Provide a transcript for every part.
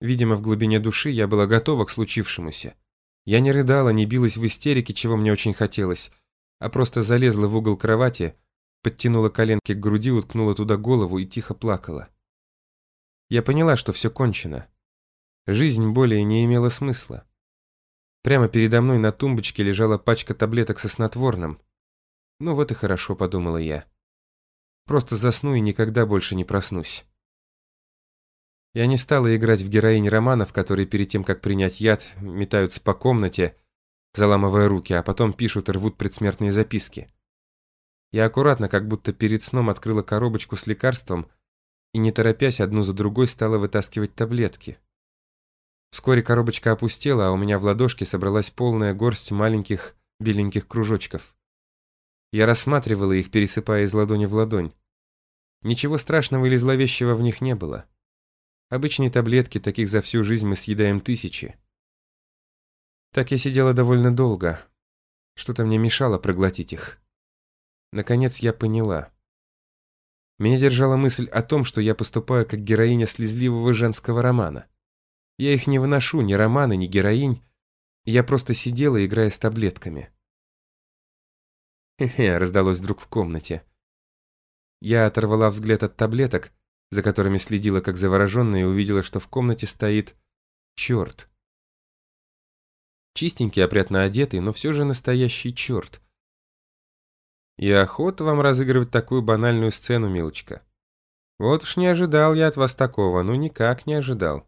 Видимо, в глубине души я была готова к случившемуся. Я не рыдала, не билась в истерике, чего мне очень хотелось, а просто залезла в угол кровати, подтянула коленки к груди, уткнула туда голову и тихо плакала. Я поняла, что все кончено. Жизнь более не имела смысла. Прямо передо мной на тумбочке лежала пачка таблеток со снотворным. Ну вот и хорошо, подумала я. Просто засну и никогда больше не проснусь. Я не стала играть в героинь романов, которые перед тем, как принять яд, метаются по комнате, заламывая руки, а потом пишут и рвут предсмертные записки. Я аккуратно, как будто перед сном, открыла коробочку с лекарством и, не торопясь, одну за другой стала вытаскивать таблетки. Вскоре коробочка опустела, а у меня в ладошке собралась полная горсть маленьких беленьких кружочков. Я рассматривала их, пересыпая из ладони в ладонь. Ничего страшного или зловещего в них не было. Обычные таблетки, таких за всю жизнь мы съедаем тысячи. Так я сидела довольно долго. Что-то мне мешало проглотить их. Наконец я поняла. Меня держала мысль о том, что я поступаю как героиня слезливого женского романа. Я их не выношу, ни романы, ни героинь. Я просто сидела, играя с таблетками. «Хе-хе», раздалось вдруг в комнате. Я оторвала взгляд от таблеток, за которыми следила как завороженная, и увидела, что в комнате стоит черт. Чистенький, опрятно одетый, но все же настоящий черт. И охота вам разыгрывать такую банальную сцену, милочка. Вот уж не ожидал я от вас такого, ну никак не ожидал.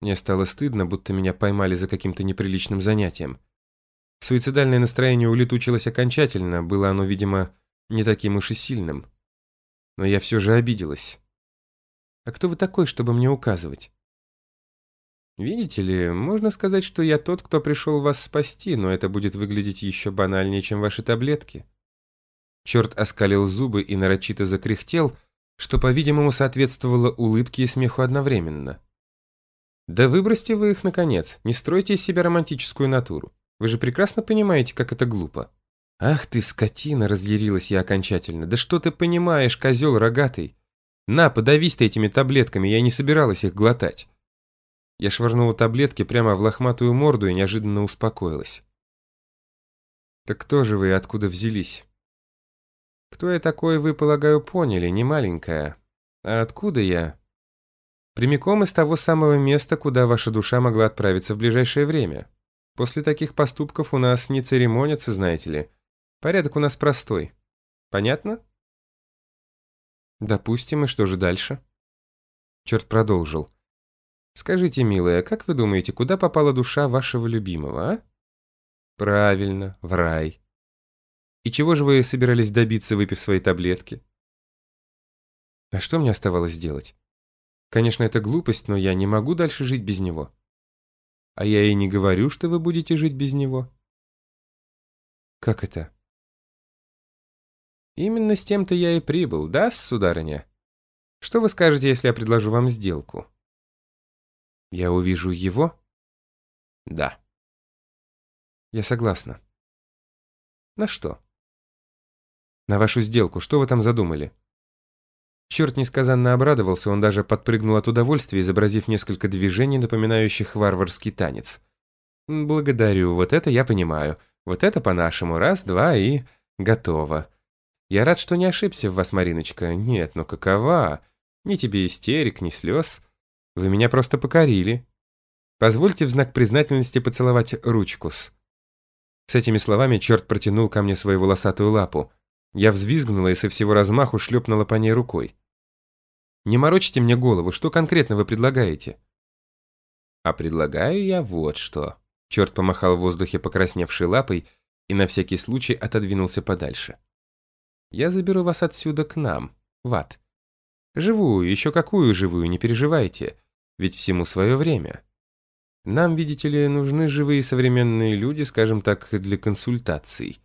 Мне стало стыдно, будто меня поймали за каким-то неприличным занятием. Суицидальное настроение улетучилось окончательно, было оно, видимо, не таким уж и сильным. Но я все же обиделась. «А кто вы такой, чтобы мне указывать?» Видите ли, можно сказать, что я тот, кто пришел вас спасти, но это будет выглядеть еще банальнее, чем ваши таблетки. Черт оскалил зубы и нарочито закряхтел, что, по-видимому, соответствовало улыбке и смеху одновременно. Да выбросьте вы их, наконец, не стройте из себя романтическую натуру. Вы же прекрасно понимаете, как это глупо. Ах ты, скотина, разъярилась я окончательно. Да что ты понимаешь, козел рогатый? На, подавись ты этими таблетками, я не собиралась их глотать. Я швырнула таблетки прямо в лохматую морду и неожиданно успокоилась. «Так кто же вы и откуда взялись?» «Кто я такой, вы, полагаю, поняли, не маленькая. А откуда я?» «Прямиком из того самого места, куда ваша душа могла отправиться в ближайшее время. После таких поступков у нас не церемонятся, знаете ли. Порядок у нас простой. Понятно?» «Допустим, и что же дальше?» Черт продолжил. Скажите, милая, как вы думаете, куда попала душа вашего любимого, а? Правильно, в рай. И чего же вы собирались добиться, выпив свои таблетки? А что мне оставалось делать? Конечно, это глупость, но я не могу дальше жить без него. А я и не говорю, что вы будете жить без него. Как это? Именно с тем-то я и прибыл, да, сударыня? Что вы скажете, если я предложу вам сделку? Я увижу его? Да. Я согласна. На что? На вашу сделку. Что вы там задумали? Черт несказанно обрадовался, он даже подпрыгнул от удовольствия, изобразив несколько движений, напоминающих варварский танец. «Благодарю, вот это я понимаю. Вот это по-нашему. Раз, два и... готово. Я рад, что не ошибся в вас, Мариночка. Нет, ну какова? Ни тебе истерик, ни слез. Вы меня просто покорили. Позвольте в знак признательности поцеловать ручкус». С этими словами черт протянул ко мне свою волосатую лапу. Я взвизгнула и со всего размаху шлепнула по ней рукой. «Не морочите мне голову, что конкретно вы предлагаете?» «А предлагаю я вот что». Черт помахал в воздухе покрасневшей лапой и на всякий случай отодвинулся подальше. «Я заберу вас отсюда к нам, в ад. Живую, еще какую живую, не переживайте. Ведь всему свое время. Нам, видите ли, нужны живые современные люди, скажем так, для консультаций.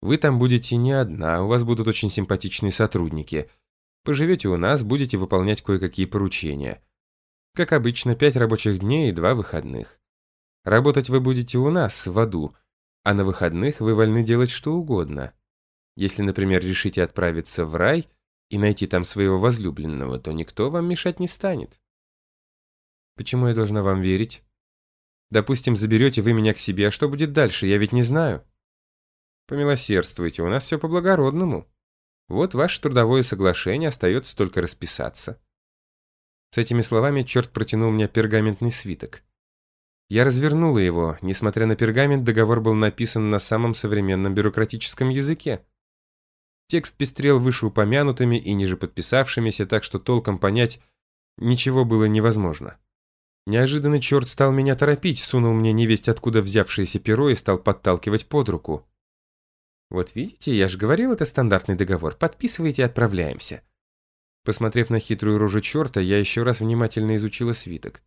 Вы там будете не одна, у вас будут очень симпатичные сотрудники. Поживете у нас, будете выполнять кое-какие поручения. Как обычно, пять рабочих дней и два выходных. Работать вы будете у нас, в аду, а на выходных вы вольны делать что угодно. Если, например, решите отправиться в рай и найти там своего возлюбленного, то никто вам мешать не станет. Почему я должна вам верить? Допустим, заберете вы меня к себе, а что будет дальше, я ведь не знаю. Помилосердствуйте, у нас все по-благородному. Вот ваше трудовое соглашение, остается только расписаться. С этими словами черт протянул мне пергаментный свиток. Я развернула его. Несмотря на пергамент, договор был написан на самом современном бюрократическом языке. Текст пестрел вышеупомянутыми и ниже подписавшимися, так что толком понять ничего было невозможно. Неожиданно черт стал меня торопить, сунул мне невесть откуда взявшееся перо и стал подталкивать под руку. «Вот видите, я же говорил, это стандартный договор. Подписывайте и отправляемся». Посмотрев на хитрую рожу черта, я еще раз внимательно изучила свиток.